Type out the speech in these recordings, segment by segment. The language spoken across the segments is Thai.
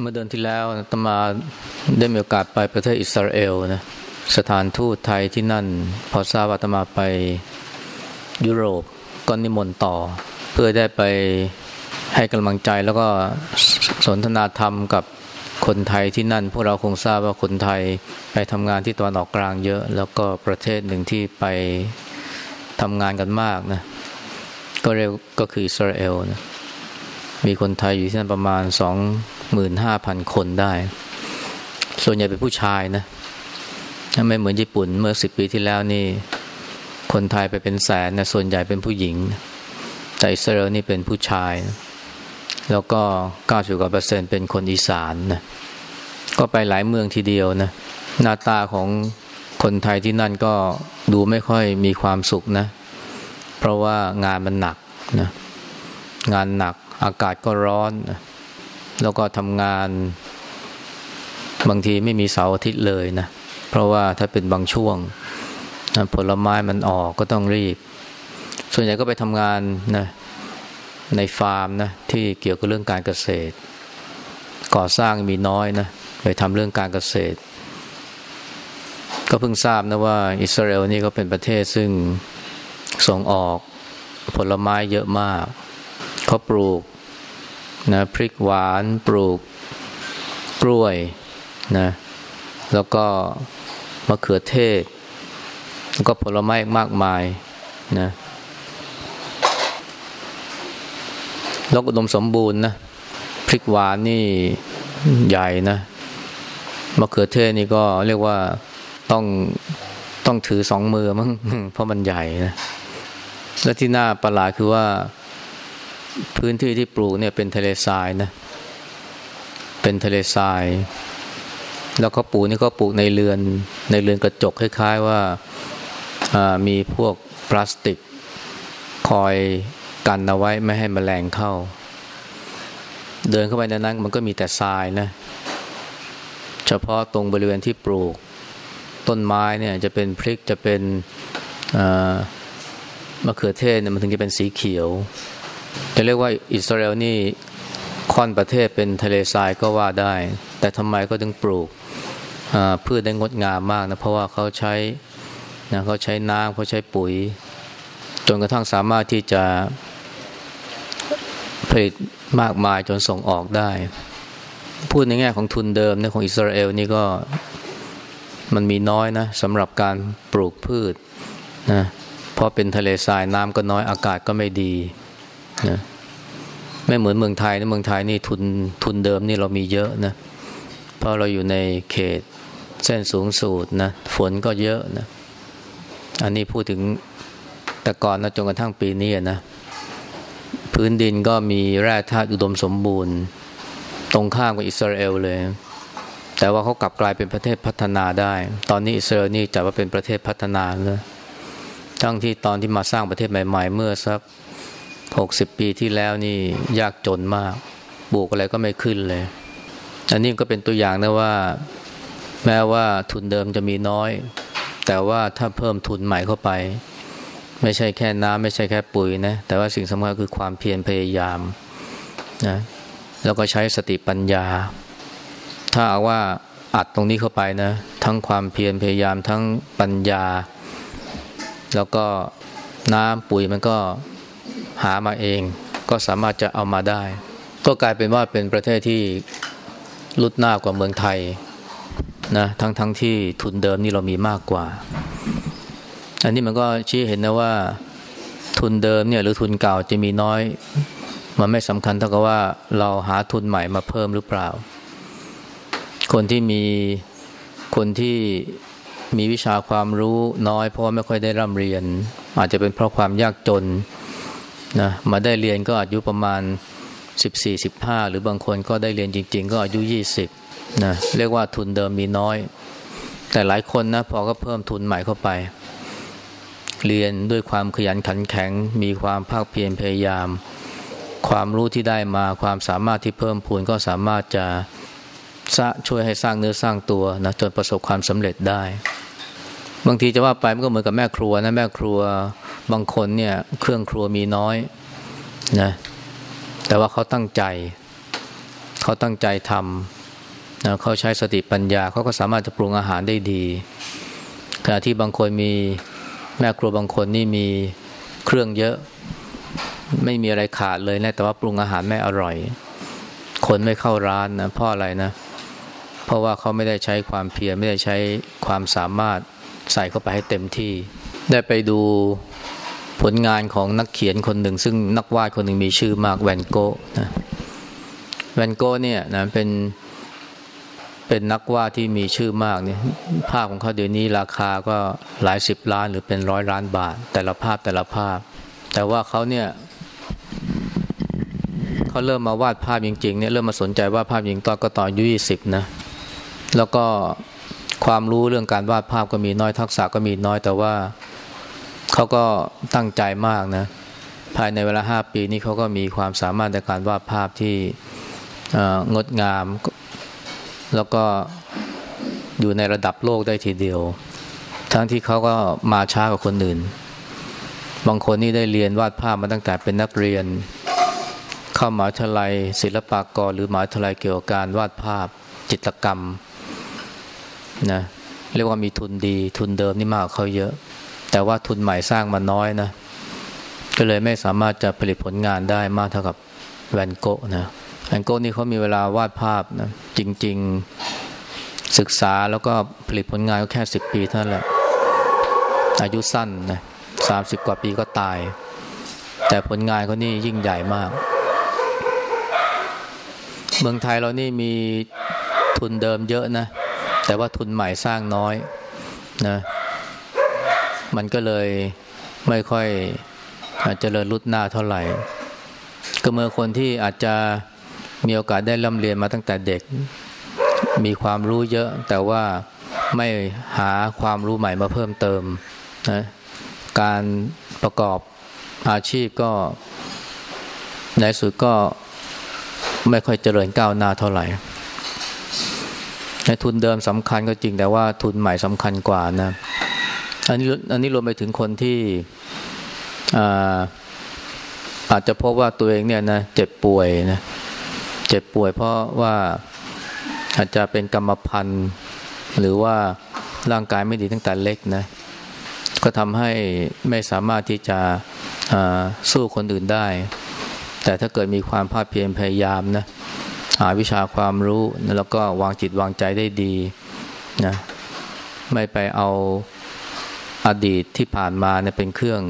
เมื่อเดือนที่แล้วตมาได้มีโอกาสไปประเทศอิสราเอลนะสถานทูตไทยที่นั่น พอทราบว่าตมาไปยุโรปก็นิมนต์ต่อ เพื่อได้ไปให้กำลังใจแล้วก็สนทนาธรรมกับคนไทยที่นั่น พวกเราคงทราบว่าคนไทยไปทำงานที่ตะวันออกกลางเยอะ แล้วก็ประเทศหนึ่งที่ไปทำงานกันมากนะก็เรียกก็คืออิสราเอลนะมีคนไทยอยู่ที่นั่นประมาณสอง หมื่นห้าพันคนได้ ส่วนใหญ่เป็นผู้ชายนะไม่เหมือนญี่ปุ่นเมื่อสิบปีที่แล้วนี่ คนไทยไปเป็นแสนนะส่วนใหญ่เป็นผู้หญิง แต่อิสราเอลนี่เป็นผู้ชายนะแล้วก็เก้าสิบกว่าเปอร์เซ็นต์เป็นคนอีสานนะก็ไปหลายเมืองทีเดียวนะหน้าตาของคนไทยที่นั่นก็ดูไม่ค่อยมีความสุขนะ เพราะว่างานมันหนักนะงานหนักอากาศก็ร้อนนะ แล้วก็ทำงานบางทีไม่มีเสาร์อาทิตย์เลยนะ เพราะว่าถ้าเป็นบางช่วงผลไม้มันออกก็ต้องรีบ ส่วนใหญ่ก็ไปทำงานนะในฟาร์มนะที่เกี่ยวกับเรื่องการเกษตร ก่อสร้างมีน้อยนะไปทำเรื่องการเกษตร ก็เพิ่งทราบนะว่า อิสราเอลนี่ก็เป็นประเทศซึ่งส่งออกผลไม้เยอะมาก เขาปลูก นะพริกหวานปลูกกล้วยนะแล้วก็มะเขือเทศ แล้วก็ผลไม้มากมายนะแล้วก็ดมสมบูรณ์นะพริกหวานนี่ใหญ่นะมะเขือเทศนี่ก็เรียกว่าต้องต้องถือสองมือมั้งเพราะมันใหญ่นะและที่น่าประหลาดคือว่า พื้นที่ที่ปลูกเนี่ยเป็นทะเลทรายนะ เป็นทะเลทราย แล้วก็ปลูกนี่ก็ปลูกในเรือน ในเรือนกระจกคล้ายๆว่ามีพวกพลาสติก คอยกันเอาไว้ไม่ให้มแมลงเข้า เดินเข้าไปในนั้นมันก็มีแต่ทรายนะ เฉพาะตรงบริเวณที่ปลูก ต้นไม้เนี่ยจะเป็นพริกจะเป็นมะเขือเทศเนี่ยมันถึงจะเป็นสีเขียว จะเรียกว่าอิสราเอลนี่ค่อนประเทศเป็นทะเลทรายก็ว่าได้ แต่ทำไมก็ถึงปลูกพืชได้งดงามมากนะเพราะว่าเขาใช้นะเขาใช้น้ำเขาใช้ปุ๋ย จนกระทั่งสามารถที่จะผลิตมากมายจนส่งออกได้ พูดในแง่ของทุนเดิมในของอิสราเอลนี่ก็มันมีน้อยนะสำหรับการปลูกพืชนะเพราะเป็นทะเลทรายน้ำก็น้อยอากาศก็ไม่ดี นะไม่เหมือนเมืองไทยนะเมืองไทยนี่ทุนทุนเดิมนี่เรามีเยอะนะเพราะเราอยู่ในเขตเส้นสูงสูดนะฝนก็เยอะนะอันนี้พูดถึงแต่ก่อนนะจนกระทั่งปีนี้นะพื้นดินก็มีแร่ธาตุอุดมสมบูรณ์ ตรงข้ามกับอิสราเอลเลย แต่ว่าเขากลับกลายเป็นประเทศพัฒนาได้ ตอนนี้อิสราเอลนี่จัดว่าเป็นประเทศพัฒนาเลยทั้งที่ตอนที่มาสร้างประเทศใหม่ ๆ เมื่อสัก หกสิบปีที่แล้วนี่ยากจนมากปลูกอะไรก็ไม่ขึ้นเลย อันนี้ก็เป็นตัวอย่างนะว่า แม้ว่าทุนเดิมจะมีน้อย แต่ว่าถ้าเพิ่มทุนใหม่เข้าไป ไม่ใช่แค่น้ำไม่ใช่แค่ปุ๋ยนะแต่ว่าสิ่งสำคัญคือความเพียรพยายามนะแล้วก็ใช้สติปัญญา ถ้าเอาว่าอัดตรงนี้เข้าไปนะ ทั้งความเพียรพยายามทั้งปัญญา แล้วก็น้ำปุ๋ยมันก็ หามาเองก็สามารถจะเอามาได้ ก็กลายเป็นว่าเป็นประเทศที่ลุดหน้ากว่าเมืองไทยนะทั้งทั้งที่ทุนเดิมนี่เรามีมากกว่า อันนี้มันก็ชี้เห็นนะว่าทุนเดิมเนี่ยหรือทุนเก่าจะมีน้อย มันไม่สำคัญเท่ากับว่าเราหาทุนใหม่มาเพิ่มหรือเปล่า คนที่มีคนที่มีวิชาความรู้น้อยเพราะไม่ค่อยได้ร่ำเรียน อาจจะเป็นเพราะความยากจน นะมาได้เรียนก็อายุประมาณ 14 15 หรือบางคนก็ได้เรียนจริง ๆ ก็อายุ 20นะเรียกว่าทุนเดิมมีน้อย แต่หลายคนนะพอก็เพิ่มทุนใหม่เข้าไป เรียนด้วยความขยันขันแข็ง มีความภาคเพียรพยายาม ความรู้ที่ได้มาความสามารถที่เพิ่มพูนก็สามารถจะช่วยให้สร้างเนื้อสร้างตัวนะจนประสบความสำเร็จได้ บางทีจะว่าไปมันก็เหมือนกับแม่ครัวนะแม่ครัวบางคนเนี่ย เครื่องครัวมีน้อยนะแต่ว่าเขาตั้งใจ เขาตั้งใจทำนะเขาใช้สติปัญญาเขาก็สามารถจะปรุงอาหารได้ดีขณะที่บางคนมีแม่ครัวบางคนนี่มีเครื่องเยอะ ไม่มีอะไรขาดเลยนะแต่ว่าปรุงอาหารไม่อร่อย คนไม่เข้าร้านนะเพราะอะไรนะ เพราะว่าเขาไม่ได้ใช้ความเพียรไม่ได้ใช้ความสามารถ ใส่เข้าไปให้เต็มที่ ได้ไปดูผลงานของนักเขียนคนหนึ่ง ซึ่งนักวาดคนหนึ่งมีชื่อมากแวนโกนะแวนโกเนี่ยนะเป็นเป็นนักวาดที่มีชื่อมากเนี่ยภาพของเขาเดี๋ยวนี้ราคาก็หลายสิบล้านหรือเป็นร้อยล้านบาท แต่ละภาพแต่ละภาพ แต่ว่าเขาเนี่ยเขาเริ่มมาวาดภาพจริงๆเนี่ยเริ่มมาสนใจวาดภาพจริงตอนก็ตอนอายุยี่สิบนะแล้วก็ ความรู้เรื่องการวาดภาพก็มีน้อยทักษะก็มีน้อยแต่ว่าเขาก็ตั้งใจมากนะ ภายในเวลาห้าปีนี้เขาก็มีความสามารถในการวาดภาพที่งดงาม แล้วก็อยู่ในระดับโลกได้ทีเดียว ทั้งที่เขาก็มาช้ากว่าคนอื่น บางคนนี่ได้เรียนวาดภาพมาตั้งแต่เป็นนักเรียน เข้ามหาวิทยาลัยศิลปากร หรือมหาวิทยาลัยเกี่ยวกับการวาดภาพจิตรกรรม นะเรียกว่ามีทุนดี ทุนเดิมนี่มากเขาเยอะ แต่ว่าทุนใหม่สร้างมาน้อยนะ ก็เลยไม่สามารถจะผลิตผลงานได้มากเท่ากับแวนโกะนะแอนโกนี่เขามีเวลาวาดภาพนะจริง ๆศึกษาแล้วก็ผลิตผลงานก็แค่สิบปีเท่านั้นแหละอายุสั้นนะสามสิบกว่าปีก็ตาย แต่ผลงานเขานี่ยิ่งใหญ่มาก เมืองไทยเรานี่มีทุนเดิมเยอะนะ แต่ว่าทุนใหม่สร้างน้อยนะมันก็เลยไม่ค่อยเจริญรุดหน้าเท่าไหร่ ก็เมื่อคนที่อาจจะมีโอกาสได้ร่ำเรียนมาตั้งแต่เด็ก มีความรู้เยอะ แต่ว่าไม่หาความรู้ใหม่มาเพิ่มเติมนะการประกอบอาชีพก็ในสุดก็ไม่ค่อยเจริญก้าวหน้าเท่าไหร่ ทุนเดิมสำคัญก็จริงแต่ว่าทุนใหม่สำคัญกว่านะอันนี้อันนี้รวมไปถึงคนที่อาอาจจะพบว่าตัวเองเนี่ยนะเจ็บป่วยนะเจ็บป่วยเพราะว่าอาจจะเป็นกรรมพันธุ์หรือว่าร่างกายไม่ดีตั้งแต่เล็กนะก็ทำให้ไม่สามารถที่จะสู้คนอื่นได้ แต่ถ้าเกิดมีความภาคเพียรพยายามนะ หาวิชาความรู้แล้วก็วางจิตวางใจได้ดีนะไม่ไปเอาอดีตที่ผ่านมาเนี่ยเป็นเครื่อง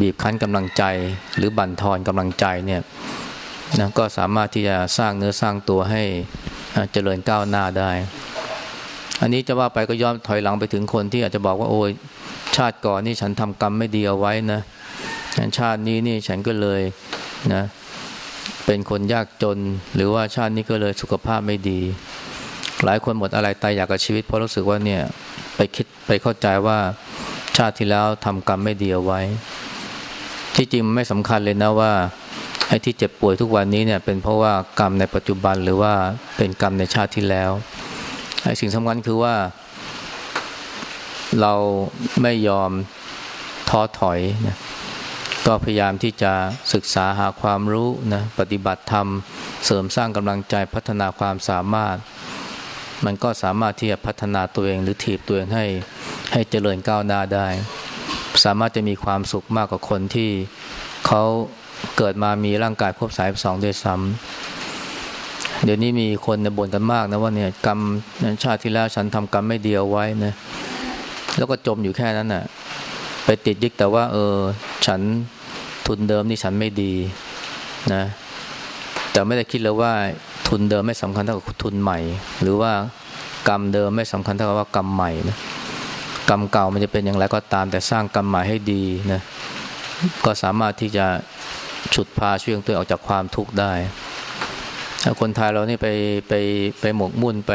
บีบคั้นกำลังใจ หรือบั่นทอนกำลังใจเนี่ยนะก็สามารถที่จะสร้างเนื้อสร้างตัวให้เจริญก้าวหน้าได้ อันนี้จะว่าไปก็ย้อนถอยหลังไปถึงคนที่อาจจะบอกว่าโอ้ยชาติก่อนนี่ฉันทำกรรมไม่ดีเอาไว้นะชาตินี้นี่ฉันก็เลยนะ เป็นคนยากจน หรือว่าชาตินี้ก็เลยสุขภาพไม่ดี หลายคนหมดอะไรตายอยากกับชีวิตเพราะรู้สึกว่าเนี่ยไปคิดไปเข้าใจว่าชาติที่แล้วทำกรรมไม่ดีเอาไว้ ที่จริงไม่สำคัญเลยนะว่าไอ้ที่เจ็บป่วยทุกวันนี้เนี่ยเป็นเพราะว่ากรรมในปัจจุบันหรือว่าเป็นกรรมในชาติที่แล้วไอ้สิ่งสำคัญคือว่า เราไม่ยอมท้อถอยนะ ก็พยายามที่จะศึกษาหาความรู้นะปฏิบัติธรรม เสริมสร้างกำลังใจพัฒนาความสามารถ มันก็สามารถที่จะพัฒนาตัวเองหรือถีบตัวเองให้ให้เจริญก้าวหน้าได้ สามารถจะมีความสุขมากกว่าคนที่เขาเกิดมามีร่างกายครบสายสองด้วยซ้ำเดี๋ยวนี้มีคนในบ่นกันมากนะว่าเนี่ยกรรมชาติที่แล้วฉันทำกรรมไม่เดียวไว้นะแล้วก็จมอยู่แค่นั้นน่ะไปติดยึดแต่ว่า เออ ฉัน ทุนเดิมนี่ฉันไม่ดีนะ แต่ไม่ได้คิดเลยว่าทุนเดิมไม่สำคัญเท่ากับทุนใหม่ หรือว่ากรรมเดิมไม่สำคัญเท่ากับว่ากรรมใหม่นะกรรมเก่ามันจะเป็นอย่างไรก็ตาม แต่สร้างกรรมใหม่ให้ดีนะก็สามารถที่จะฉุดพาช่วยตัวออกจากความทุกข์ได้ถ้าคนไทยเรานี่ไปไปไปหมกมุ่นไป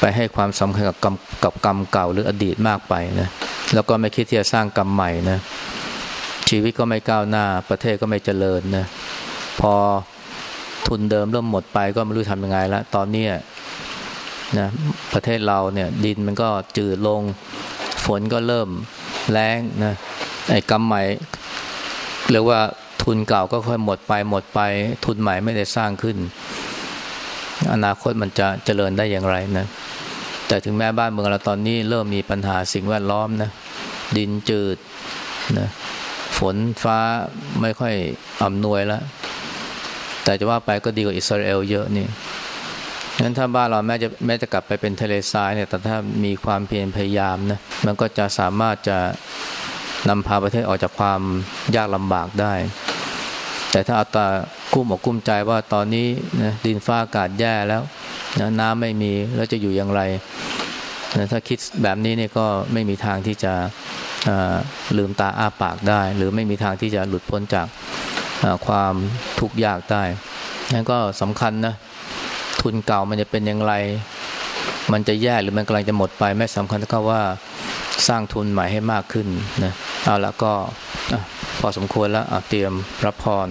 ไปให้ความสำคัญกับกรรมกับกรรมเก่าหรืออดีตมากไปนะแล้วก็ไม่คิดที่จะสร้างกรรมใหม่นะ ชีวิตก็ไม่ก้าวหน้า ประเทศก็ไม่เจริญนะพอทุนเดิมเริ่มหมดไปก็ไม่รู้ทำยังไงล้วตอนนี้นะประเทศเราเนี่ยดินมันก็จืดลง ฝนก็เริ่มแรงนะไอ้กรรมใหม่เรียกว่าทุนเก่าก็ค่อยหมดไปหมดไป ทุนใหม่ไม่ได้สร้างขึ้น อนาคตมันจะเจริญได้อย่างไรนะแต่ถึงแม้บ้านเมืองเราตอนนี้เริ่มมีปัญหาสิ่งแวดล้อมนะดินจืดนะ ฝนฟ้าไม่ค่อยอำนวยแล้ว แต่จะว่าไปก็ดีกว่าอิสราเอลเยอะนี่งั้นถ้าบ้านเราแม้จะแม้จะกลับไปเป็นทะเลทรายเนี่ยแต่ถ้ามีความเพียรพยายามนะมันก็จะสามารถจะนำพาประเทศออกจากความยากลำบากได้ แต่ถ้าเอาตากุ้มอกกุ้มใจว่าตอนนี้นะดินฟ้าอากาศแย่แล้วนะน้ำไม่มีแล้วจะอยู่อย่างไร นะถ้าคิดแบบนี้เนี่ยก็ไม่มีทางที่จะลืมตาอ้าปากได้ หรือไม่มีทางที่จะหลุดพ้นจากความทุกข์ยากได้นั่นก็สำคัญนะทุนเก่ามันจะเป็นอย่างไร มันจะแย่หรือมันกำลังจะหมดไป ไม่สำคัญเท่าว่าสร้างทุนใหม่ให้มากขึ้นนะเอาละก็พอสมควรแล้วเตรียมรับพร